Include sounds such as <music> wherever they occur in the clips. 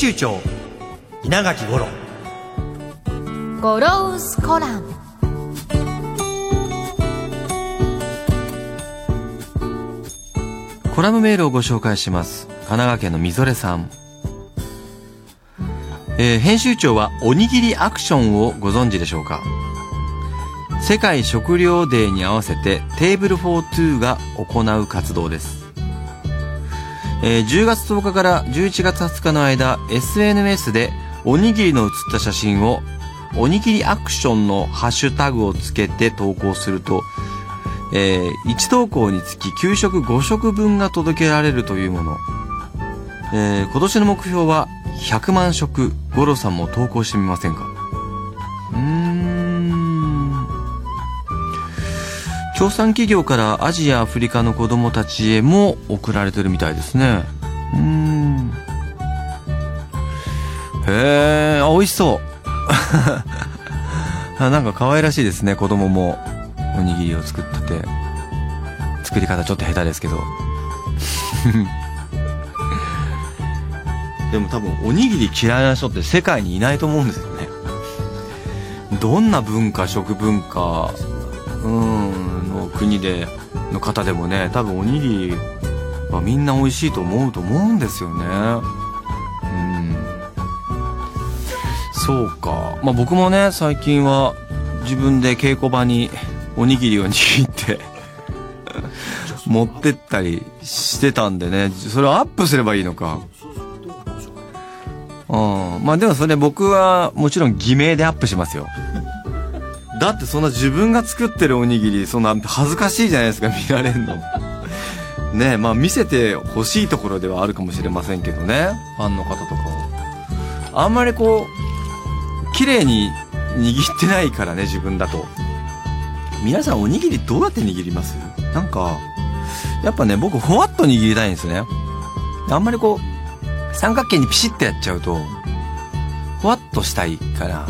集長稲垣五郎。 Goro's Column。コラムメールをご紹介します。神奈川県のみぞれさん。えー編集長はおにぎりアクションをご存知でしょうか？世界食糧デーに合わせて TABLE FOR TWO が行う活動です、えー10月10日から11月20日の間 SNS でおにぎりの写った写真をおにぎりアクションのハッシュタグをつけて投稿するとえー1投稿につき給食5食分が届けられるというもの、えー今年の目標は100万食五郎さんも投稿してみませんか？うん。協賛企業からアジアアフリカの子供たちへも送られてるみたいですね。うん。へえ美味しそう。<laughs> あなんか可愛らしいですね子供も。おにぎりを作ってて。作り方ちょっと下手ですけど。<laughs> でも多分おにぎり嫌いな人って世界にいないと思うんですよね。どんな文化食文化。うん。の国での方でもね多分おにぎりはみんな美味しいと思うと思うんですよね。うん。そうか。まあ僕もね最近は自分で稽古場におにぎりを握って <laughs> 持ってったりしてたんでね。それをアップすればいいのか。うん。まあでもそれ僕はもちろん偽名でアップしますよ。だってそんな自分が作ってるおにぎりそんな恥ずかしいじゃないですか見られんの。ねえまあ見せてほしいところではあるかもしれませんけどね。ファンの方とかを。あんまりこう綺麗に握ってないからね自分だと。皆さんおにぎりどうやって握ります？なんかやっぱね僕ふわっと握りたいんですね。あんまりこう三角形にピシッてやっちゃうとふわっとしたいから。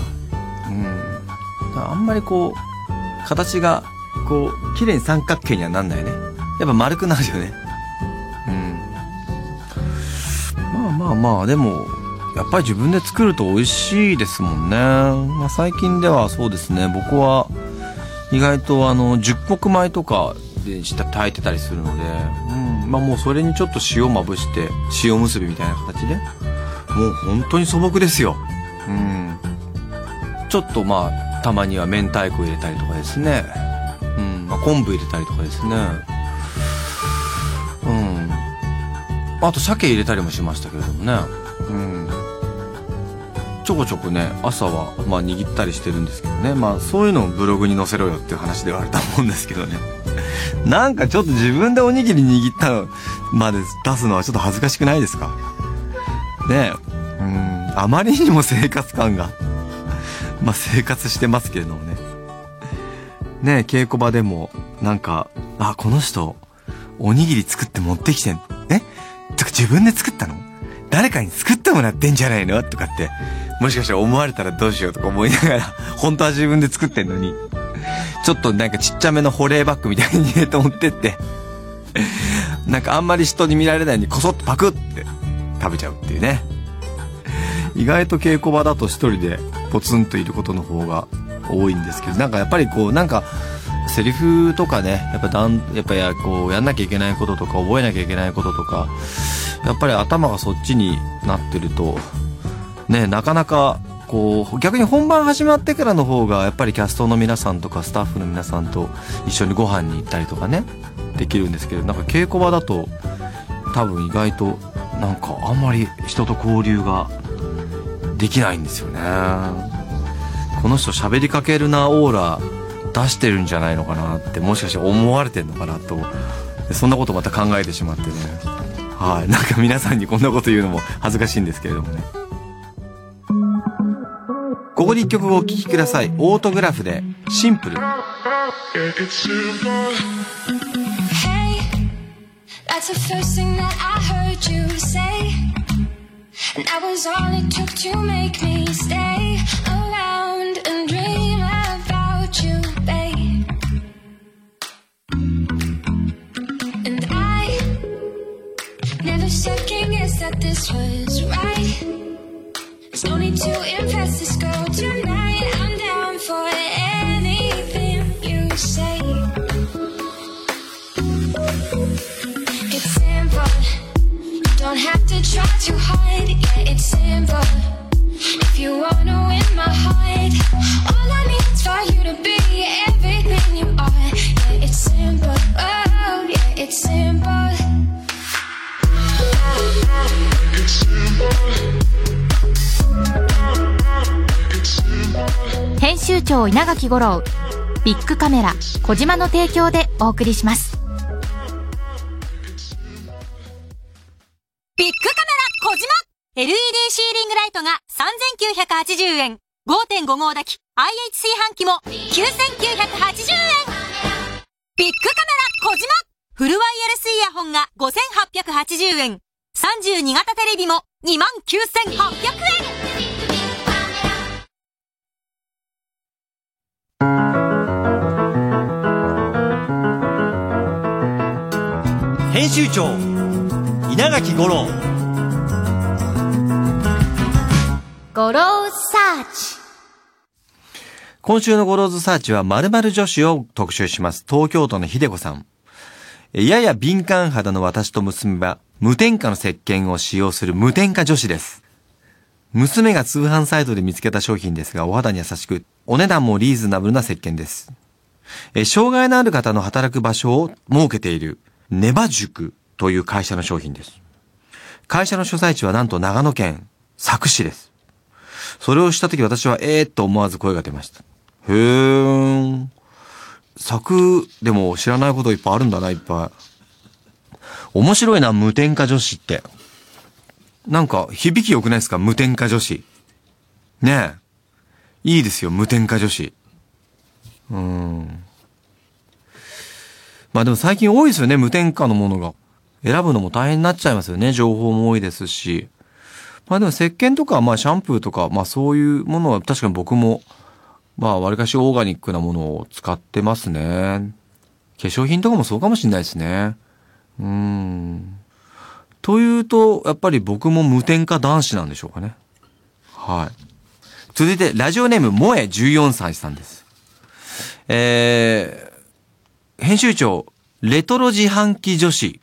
あんまりこう形がこう綺麗に三角形にはなんないね。やっぱ丸くなるよね。うん。まあまあまあでもやっぱり自分で作ると美味しいですもんね、まあ、最近ではそうですね。僕は意外とあの十穀米とかで炊いてたりするので、うん、まあもうそれにちょっと塩まぶして塩むすびみたいな形で。もう本当に素朴ですよ。うん。ちょっとまあたまには明太子入れたりとかですね。うん、まあ、昆布入れたりとかですね。うん。あと鮭入れたりもしましたけれどもね。うん。ちょこちょこね朝はまあ握ったりしてるんですけどね。まあそういうのをブログに載せろよっていう話ではあると思うんですけどね。<laughs> なんかちょっと自分でおにぎり握ったまで出すのはちょっと恥ずかしくないですか？ね。えうん。あまりにも生活感が。まあ生活してますけれどもね。ね稽古場でもなんかあこの人おにぎり作って持ってきてん。え？とか自分で作ったの？誰かに作ってもらってんじゃないの？とかってもしかしたら思われたらどうしようとか思いながら <laughs> 本当は自分で作ってんのに。ちょっとなんかちっちゃめの保冷バッグみたいに入れて持ってって。なんかあんまり人に見られないようにこそっとパクって食べちゃうっていうね。意外と稽古場だと一人でポツンといることの方が多いんですけどなんかやっぱりこうなんかセリフとかねやっぱだんやっぱやこうやんなきゃいけないこととか覚えなきゃいけないこととかやっぱり頭がそっちになってるとねなかなかこう逆に本番始まってからの方がやっぱりキャストの皆さんとかスタッフの皆さんと一緒にご飯に行ったりとかねできるんですけどなんか稽古場だと多分意外となんかあんまり人と交流ができないんですよね。この人喋りかけるなオーラ出してるんじゃないのかなってもしかして思われてんのかなと。そんなことまた考えてしまってね。はい。なんか皆さんにこんなこと言うのも恥ずかしいんですけれどもね。ここで一曲お聴きください。オートグラフでシンプル。Hey, that's the first thing that I heard you say. That was all it took to make me stay around and dream about you, babe. And I never second guessed that this was right. There's no need to impress this girl tonight. To hard. Yeah, it's simple. If you wanna win my heart, all I need is for you to be everything you are. Yeah, it's simple. Oh, yeah, it's simple. It's 編集長稲垣吾郎ビッグカメラ小島の提供でお送りします !LED シーリングライトが3980円。5.5号炊き IH 炊飯器も9980円ビッグカメラ小島フルワイヤレスイヤホンが5880円。32型テレビも29800円編集長稲垣吾郎ゴローサーチ今週のゴローズサーチは〇〇女子を特集します。東京都の秀子さん。やや敏感肌の私と娘は無添加の石鹸を使用する無添加女子です。娘が通販サイトで見つけた商品ですが、お肌に優しく、お値段もリーズナブルな石鹸です。え障害のある方の働く場所を設けている、ネバ塾という会社の商品です。会社の所在地はなんと長野県佐久市です。それをしたとき私はええー、と思わず声が出ました。へー。作でも知らないこといっぱいあるんだな、いっぱい。面白いな、無添加女子って。なんか、響き良くないですか無添加女子。ねえ。いいですよ、無添加女子。うーん。まあでも最近多いですよね、無添加のものが。選ぶのも大変になっちゃいますよね、情報も多いですし。まあでも石鹸とか、まあシャンプーとか、まあそういうものは確かに僕も、まあ割かしオーガニックなものを使ってますね。化粧品とかもそうかもしれないですね。うん。というと、やっぱり僕も無添加男子なんでしょうかね。はい。続いて、ラジオネーム、萌え14歳さんです。えー、編集長、レトロ自販機女子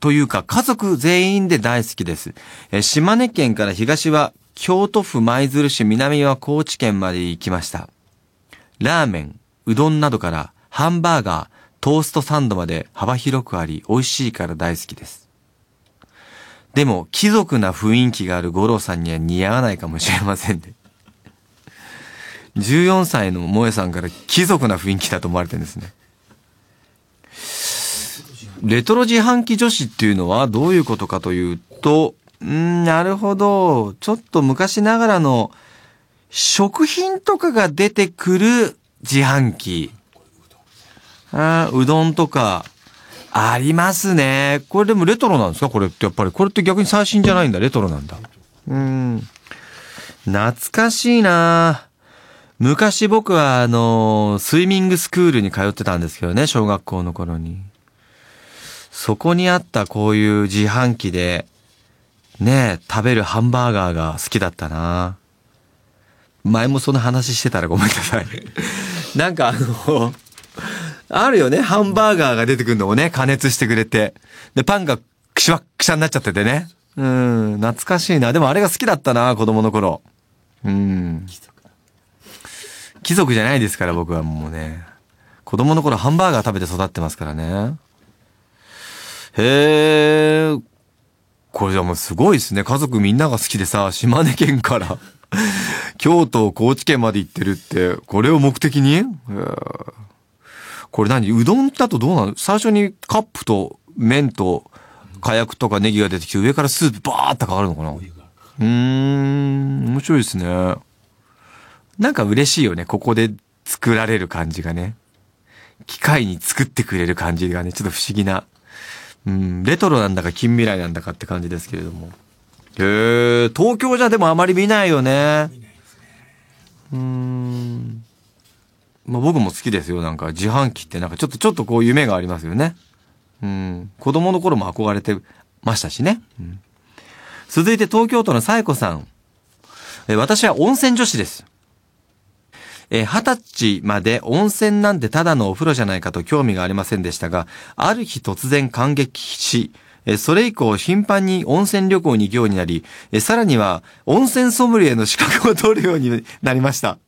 というか家族全員で大好きです。え島根県から東は京都府舞鶴市、南は高知県まで行きました。ラーメン、うどんなどからハンバーガー、トーストサンドまで幅広くあり美味しいから大好きです。でも貴族な雰囲気がある五郎さんには似合わないかもしれませんね。14歳の萌えさんから貴族な雰囲気だと思われてるんですね。レトロ自販機女子っていうのはどういうことかというと、んなるほど。ちょっと昔ながらの食品とかが出てくる自販機。あーうどんとか、ありますね。これでもレトロなんですか？これってやっぱり。これって逆に最新じゃないんだ。レトロなんだ。うん。懐かしいな昔僕はあの、スイミングスクールに通ってたんですけどね、小学校の頃に。そこにあったこういう自販機で、ねえ、食べるハンバーガーが好きだったな前もその話してたらごめんなさい。<laughs> なんかあの、あるよね、ハンバーガーが出てくるのをね、加熱してくれて。で、パンがくしわっくしゃになっちゃっててね。うん、懐かしいな。でもあれが好きだったな、子供の頃。うん。貴族じゃないですから、僕はもうね。子供の頃ハンバーガー食べて育ってますからね。へえ。これじゃもうすごいですね。家族みんなが好きでさ、島根県から京都、高知県まで行ってるって、これを目的に？これ何？うどんだとどうなの最初にカップと麺と火薬とかネギが出てきて上からスープバーってかかるのかな？うーん、面白いですね。なんか嬉しいよね。ここで作られる感じがね。機械に作ってくれる感じがね、ちょっと不思議な。うん、レトロなんだか近未来なんだかって感じですけれども。へえ、東京じゃでもあまり見ないよね。うん。まあ僕も好きですよ。なんか自販機ってなんかちょっとちょっとこう夢がありますよね。うん。子供の頃も憧れてましたしね。うん、続いて東京都のさえこさん。え私は温泉女子です。えー二十歳まで温泉なんてただのお風呂じゃないかと興味がありませんでしたが、ある日突然感激し、えそれ以降頻繁に温泉旅行に行くようになり、えさらには温泉ソムリエの資格を取るようになりました。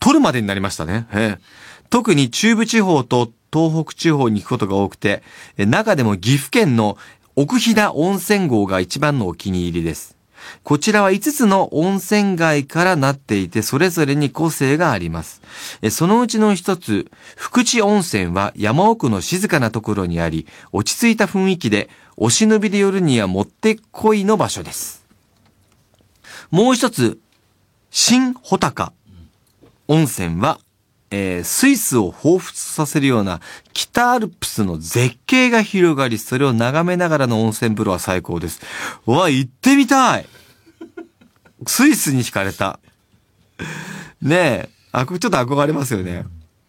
取るまでになりましたね。え特に中部地方と東北地方に行くことが多くて、中でも岐阜県の奥飛騨温泉郷が一番のお気に入りです。こちらは5つの温泉街からなっていて、それぞれに個性があります。そのうちの一つ、福地温泉は山奥の静かなところにあり、落ち着いた雰囲気で、お忍びで寄るにはもってこいの場所です。もう一つ、新穂高温泉は、えースイスを彷彿させるような北アルプスの絶景が広がり、それを眺めながらの温泉風呂は最高です。うわ、行ってみたいスイスに惹かれた。ねえ、あ、ちょっと憧れますよね。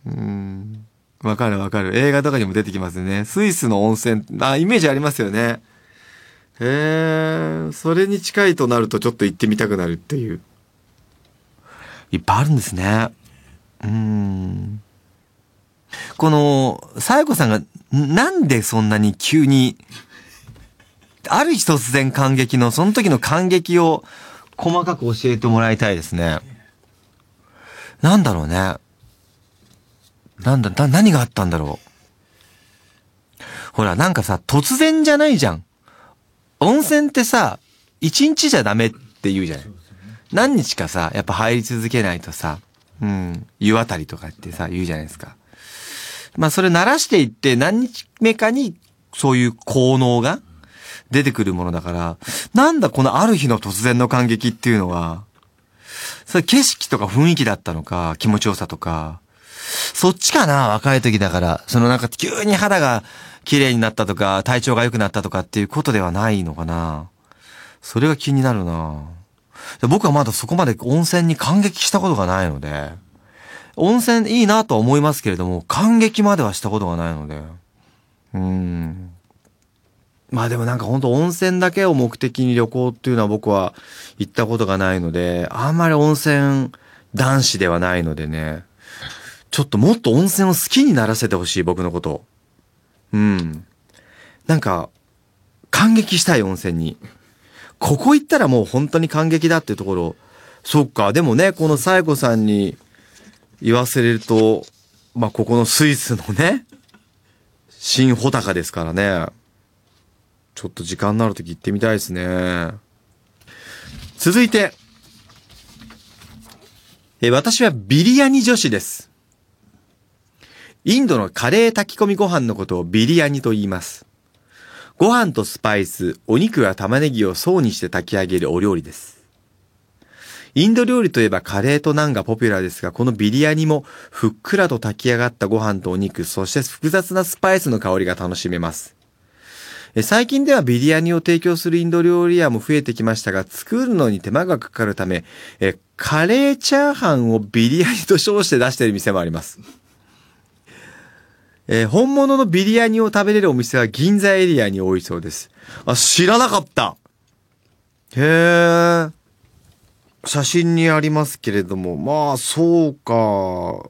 うん。わかるわかる。映画とかにも出てきますよね。スイスの温泉、あ、イメージありますよね。へえ、それに近いとなるとちょっと行ってみたくなるっていう。いっぱいあるんですね。うん。この、さやこさんが、なんでそんなに急に、ある日突然感激の、その時の感激を細かく教えてもらいたいですね。なんだろうね。なんだ、な、何があったんだろう。ほら、なんかさ、突然じゃないじゃん。温泉ってさ、一日じゃダメって言うじゃない。何日かさ、やっぱ入り続けないとさ、うん、湯あたりとかってさ、言うじゃないですか。まあそれ慣らしていって何日目かにそういう効能が出てくるものだから、なんだこのある日の突然の感激っていうのは、それ景色とか雰囲気だったのか、気持ちよさとか、そっちかな若い時だから。そのなんか急に肌が綺麗になったとか、体調が良くなったとかっていうことではないのかなそれが気になるなで僕はまだそこまで温泉に感激したことがないので、温泉いいなとは思いますけれども、感激まではしたことがないので。うん。まあでもなんか本当温泉だけを目的に旅行っていうのは僕は行ったことがないので、あんまり温泉男子ではないのでね、ちょっともっと温泉を好きにならせてほしい僕のこと。うん。なんか、感激したい温泉に。ここ行ったらもう本当に感激だっていうところ。そっか。でもね、このサエコさんに言わせれると、まあ、ここのスイスのね、新穂高ですからね。ちょっと時間のある時行ってみたいですね。続いて、え私はビリヤニ女子です。インドのカレー炊き込みご飯のことをビリヤニと言います。ご飯とスパイス、お肉や玉ねぎを層にして炊き上げるお料理です。インド料理といえばカレーとナンがポピュラーですが、このビリヤニもふっくらと炊き上がったご飯とお肉、そして複雑なスパイスの香りが楽しめます。最近ではビリヤニを提供するインド料理屋も増えてきましたが、作るのに手間がかかるため、カレーチャーハンをビリヤニと称して出している店もあります。えー本物のビリヤニを食べれるお店は銀座エリアに多いそうです。あ、知らなかったへえ。写真にありますけれども、まあ、そうか。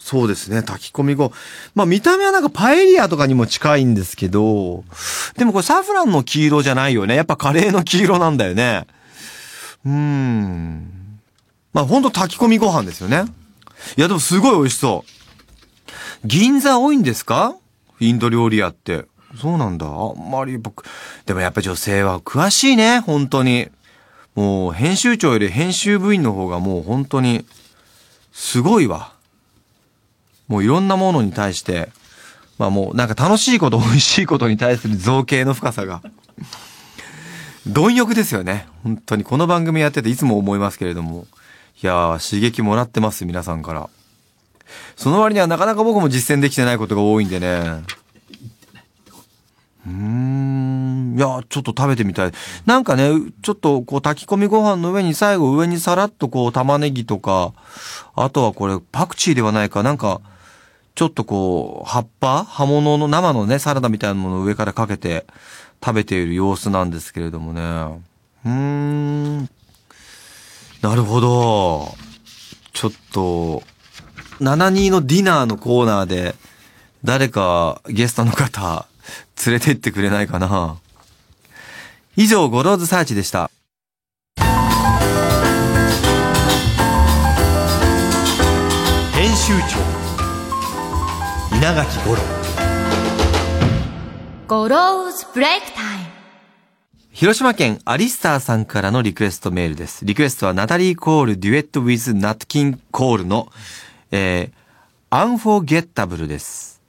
そうですね、炊き込み後。まあ、見た目はなんかパエリアとかにも近いんですけど、でもこれサフランの黄色じゃないよね。やっぱカレーの黄色なんだよね。うーん。まあ、ほんと炊き込みご飯ですよね。いや、でもすごい美味しそう。銀座多いんですか？インド料理屋って。そうなんだ。あんまり僕、でもやっぱ女性は詳しいね、本当に。もう編集長より編集部員の方がもう本当に、すごいわ。もういろんなものに対して、まあもうなんか楽しいこと、美味しいことに対する造形の深さが、貪欲ですよね。本当にこの番組やってていつも思いますけれども。いやー、刺激もらってます、皆さんから。その割にはなかなか僕も実践できてないことが多いんでね。うん。いや、ちょっと食べてみたい。なんかね、ちょっとこう炊き込みご飯の上に最後上にさらっとこう玉ねぎとか、あとはこれパクチーではないか、なんか、ちょっとこう、葉っぱ葉物の生のね、サラダみたいなものを上からかけて食べている様子なんですけれどもね。うーん。なるほど。ちょっと、72のディナーのコーナーで、誰かゲストの方、連れてってくれないかな。以上、 Goro's Search でした。編集長稲垣五郎 Goro's Break Time。広島県アリスターさんからのリクエストメールです。リクエストはナタリー・コール duet with ナット・キング・コールの、えー、アンフォーゲッタブルです。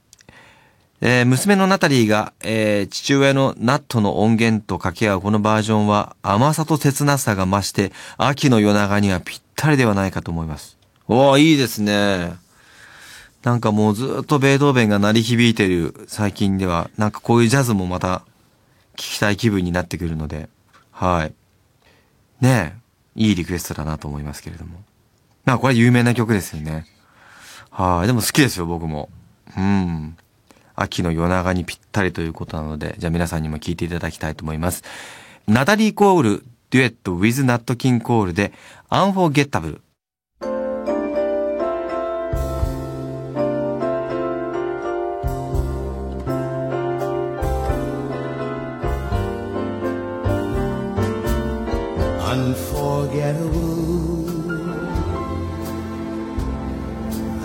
えー娘のナタリーが、えー父親のナットの音源と掛け合うこのバージョンは甘さと切なさが増して秋の夜長にはぴったりではないかと思います。おー、いいですね。なんかもうずっとベートーベンが鳴り響いてる最近では、なんかこういうジャズもまた聞きたい気分になってくるので、はい。ねえ、いいリクエストだなと思いますけれども。なんかこれ有名な曲ですよね。はい。でも好きですよ、僕も。うん。秋の夜長にぴったりということなので、じゃあ皆さんにも聞いていただきたいと思います。ナタリー・コール、デュエット with ナット・キン・コールで、アンフォーゲッタブル。unforgettable.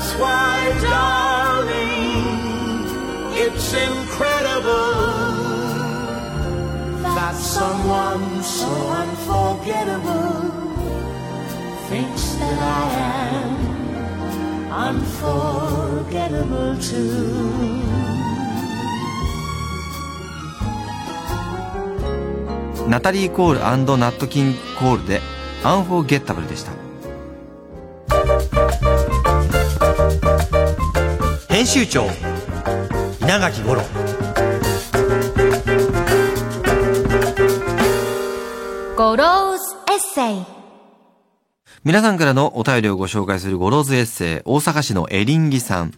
That's why, darling, it's incredible that someone so unforgettable Thinks that I am unforgettable too. ナタリー・コールナット・キン・コールで、アンフォーゲッタブルでした。集長稲垣五郎Goro's Essay。皆さんからのお便りをご紹介する Goro's Essay、大阪市のエリンギさん。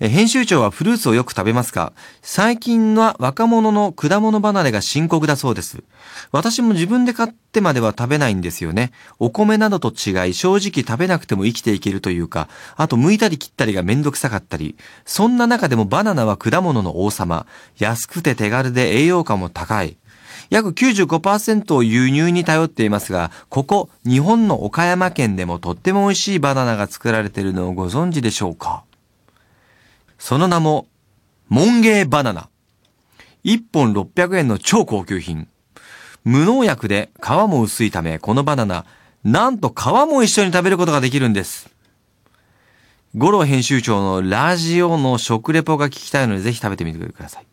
編集長はフルーツをよく食べますか最近は若者の果物離れが深刻だそうです。私も自分で買ってまでは食べないんですよね。お米などと違い正直食べなくても生きていけるというか、あと剥いたり切ったりがめんどくさかったり、そんな中でもバナナは果物の王様。安くて手軽で栄養価も高い。約95%を輸入に頼っていますが、ここ日本の岡山県でもとっても美味しいバナナが作られているのをご存知でしょうか？その名も、モンゲーバナナ。1本600円の超高級品。無農薬で皮も薄いため、このバナナ、なんと皮も一緒に食べることができるんです。五郎編集長のラジオの食レポが聞きたいので、ぜひ食べてみてください。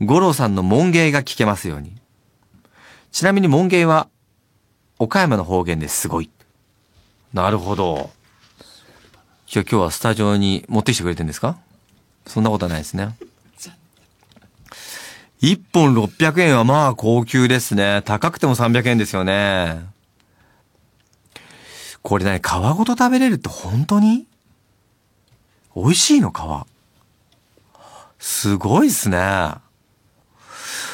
五郎さんのモンゲーが聞けますように。ちなみにモンゲーは、岡山の方言ですごい。なるほど。今日はスタジオに持ってきてくれてるんですか？そんなことはないですね。1本600円はまあ高級ですね。高くても300円ですよね。これね、皮ごと食べれるって本当に？美味しいの皮。すごいっすね。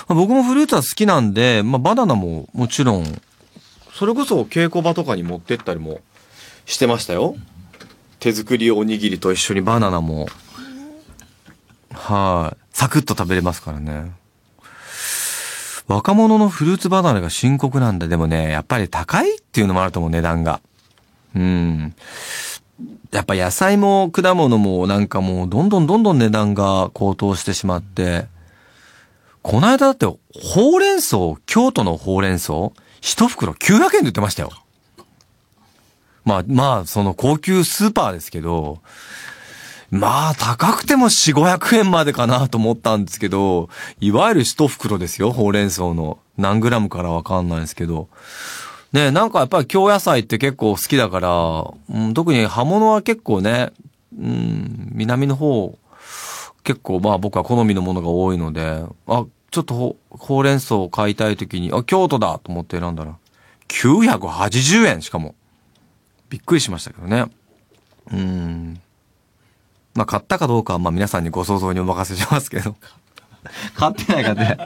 僕もフルーツは好きなんで、まあバナナももちろん、それこそ稽古場とかに持ってったりもしてましたよ。手作りおにぎりと一緒にバナナも、はい。サクッと食べれますからね。若者のフルーツ離れが深刻なんだ。でもね、やっぱり高いっていうのもあると思う、値段が。うん。やっぱ野菜も果物もなんかもうどんどんどんどん値段が高騰してしまって、この間だってほうれん草、京都のほうれん草、一袋900円で売ってましたよ。まあまあ、その高級スーパーですけど、まあ、高くても4、500円までかなと思ったんですけど、いわゆる一袋ですよ、ほうれん草の。何グラムからわかんないですけど。ねなんかやっぱり京野菜って結構好きだから、うん、特に葉物は結構ね、うん、南の方、結構まあ僕は好みのものが多いので、あ、ちょっとほほうれん草を買いたい時に、あ、京都だと思って選んだら、980円しかも。びっくりしましたけどね。うん。まあ、買ったかどうかは、まあ、皆さんにご想像にお任せしますけど。買ってないかね。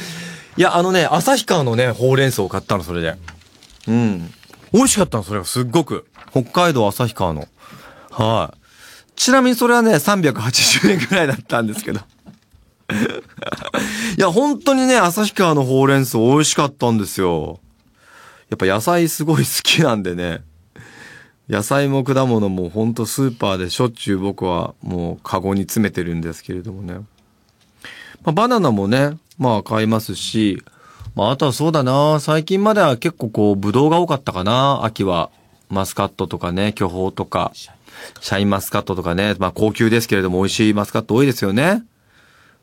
<laughs> いや、あのね、旭川のね、ほうれん草を買ったの、それで。うん。美味しかったの、それがすっごく。北海道旭川の。はい。ちなみにそれはね、380円くらいだったんですけど。いや、本当にね、旭川のほうれん草美味しかったんですよ。やっぱ野菜すごい好きなんでね。野菜も果物もほんとスーパーでしょっちゅう僕はもうカゴに詰めてるんですけれどもね。まあ、バナナもね、まあ買いますし、まああとはそうだな、最近までは結構こう、ブドウが多かったかな、秋は。マスカットとかね、巨峰とか、シャインマスカットとかね、まあ高級ですけれども美味しいマスカット多いですよね。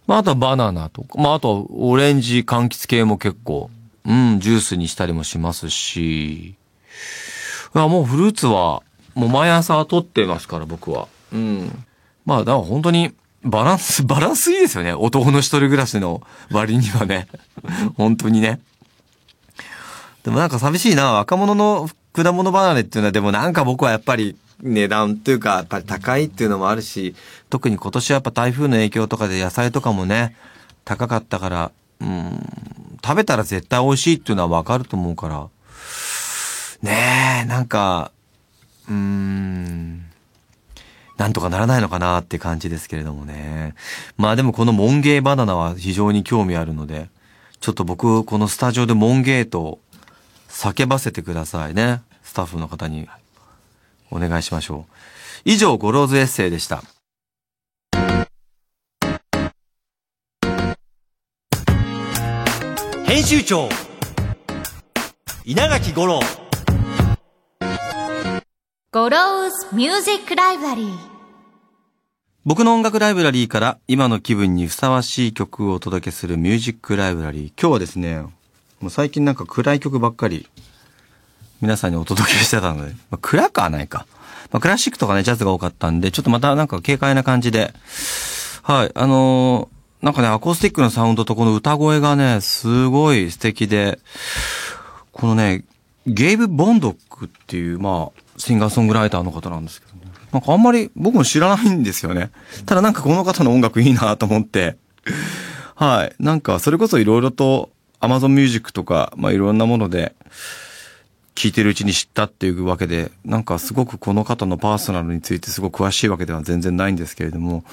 まああとはバナナとか、まああとオレンジ柑橘系も結構、うん、ジュースにしたりもしますし、や、もうフルーツは、もう毎朝取ってますから、僕は。うん。まあ、だから本当に、バランス、<laughs> バランスいいですよね。男の一人暮らしの割にはね。<laughs> 本当にね。でもなんか寂しいな。若者の果物離れっていうのは、でもなんか僕はやっぱり値段っていうか、やっぱり高いっていうのもあるし、特に今年はやっぱ台風の影響とかで野菜とかもね、高かったから、うん、食べたら絶対美味しいっていうのはわかると思うから、ねえ、なんか、うーん、なんとかならないのかなって感じですけれどもね。まあでもこのモンゲーバナナは非常に興味あるので、ちょっと僕、このスタジオでモンゲーと叫ばせてくださいね。スタッフの方にお願いしましょう。以上、 Goro's Essay でした。編集長稲垣吾郎 Goro's Music Library。僕の音楽ライブラリーから今の気分にふさわしい曲をお届けするミュージックライブラリー。今日はですね、もう最近なんか暗い曲ばっかり皆さんにお届けしてたので、まあ、暗くはないか。まあ、クラシックとかね、ジャズが多かったんで、ちょっとまたなんか軽快な感じで、はい、あのーなんかね、アコースティックのサウンドとこの歌声がね、すごい素敵で、このね、ゲイブ・ボンドックっていう、まあ、シンガーソングライターの方なんですけどね。なんかあんまり僕も知らないんですよね。ただなんかこの方の音楽いいなと思って。はい。なんかそれこそいろいろと Amazon Music とか、まあいろんなもので聴いてるうちに知ったっていうわけで、なんかすごくこの方のパーソナルについてすごく詳しいわけでは全然ないんですけれども、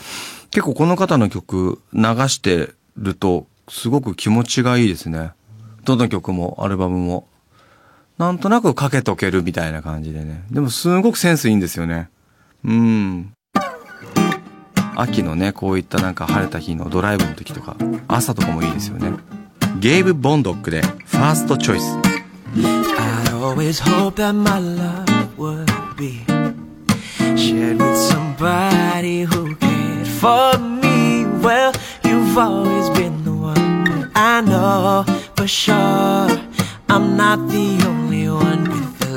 結構この方の曲流してるとすごく気持ちがいいですね。どの曲もアルバムも。なんとなくかけとけるみたいな感じでね。でもすごくセンスいいんですよね。うん。秋のね、こういったなんか晴れた日のドライブの時とか、朝とかもいいですよね。ゲイブ・ボンドックで、ファーストチョイス。I always hope that my love would be shared with somebody who cared for me. Well, you've always been the one. I know for sure I'm not the only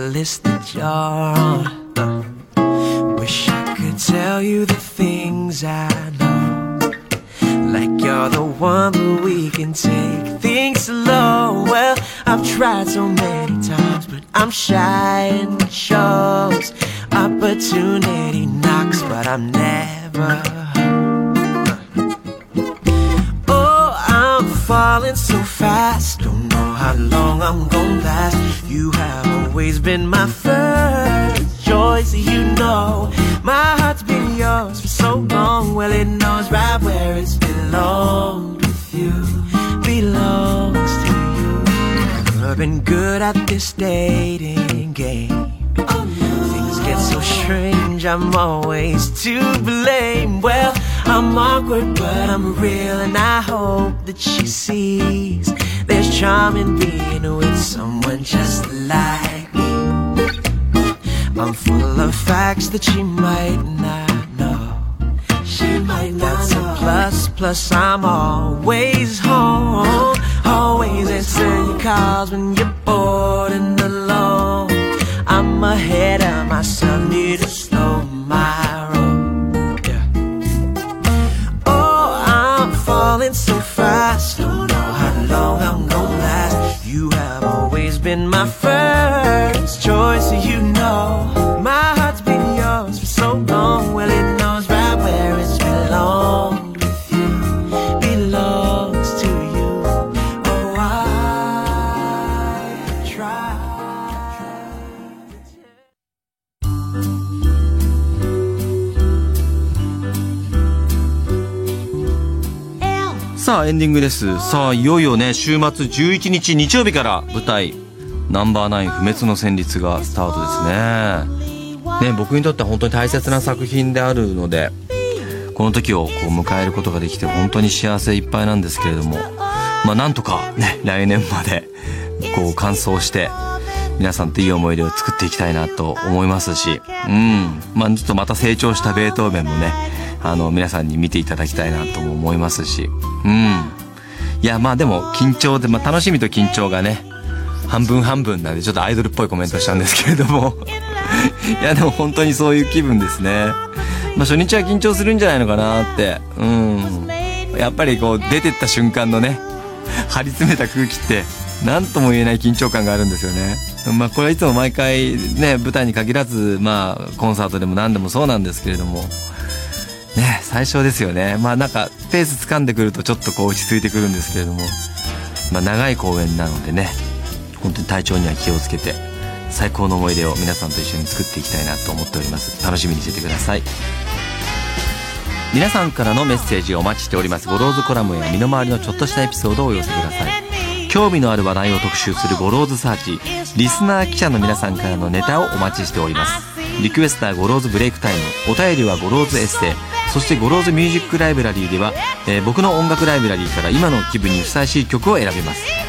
list that you're on. Wish I could tell you the things I know. Like you're the one, but we can take things slow. Well, I've tried so many times, but I'm shy and it shows. Opportunity knocks, but I'm never. Falling so fast. Don't know how long I'm gonna last. You have always been my first choice. You know, my heart's been yours for so long. Well, it knows right where it's belonged with you. Belongs to you. I've been good at this dating game. Things get so strange, I'm always to blame. Well, I'm awkward, but I'm real, and I hope that she sees there's charm in being with someone just like me. I'm full of facts that she might not know. She might not That's a plus, plus I'm always home. Always answer your calls when you're bored and alone. I'm ahead been my first choice, you know. My heart's been yours for so long. Well, it knows right where it's belonged with you. Belongs to you. Oh, I try. さあエンディングですさあいよいよね週末11日日曜日から舞台「ナンバーナイン不滅の旋律」がスタートですね。ね僕にとっては本当に大切な作品であるのでこの時をこう迎えることができて本当に幸せいっぱいなんですけれどもまあなんとかね来年までこう完走して皆さんといい思い出を作っていきたいなと思いますしうん。まあちょっとまた成長したベートーベンもねあの皆さんに見ていただきたいなとも思いますしうん。いやまあでも緊張で、まあ、楽しみと緊張がね半分半分なんでちょっとアイドルっぽいコメントしたんですけれども。<laughs> いやでも本当にそういう気分ですね。まあ初日は緊張するんじゃないのかなって。うん。やっぱりこう出てった瞬間のね張り詰めた空気って何とも言えない緊張感があるんですよね。まあこれはいつも毎回ね舞台に限らずまあコンサートでも何でもそうなんですけれども。ね最初ですよね。まあなんかペース掴んでくるとちょっとこう落ち着いてくるんですけれども。まあ長い公演なのでね。本当に体調には気をつけて最高の思い出を皆さんと一緒に作っていきたいなと思っております。楽しみにしててください。皆さんからのメッセージをお待ちしております。 Goro's Column や身の回りのちょっとしたエピソードをお寄せください。興味のある話題を特集する Goro's Search。リスナー記者の皆さんからのネタをお待ちしております。リクエストは Goro's Break Time。お便りは Goro's Essay。そして Goro's Music Library では、えー僕の音楽ライブラリーから今の気分にふさわしい曲を選べます。